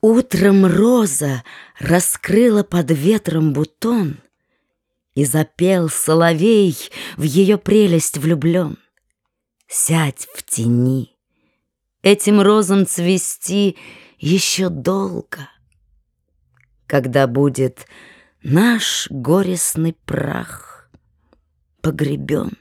Утром роза раскрыла под ветром бутон, И запел соловей в ее прелесть влюблен. Сядь в тени, этим розам цвести еще долго, Когда будет наш горестный прах погребен.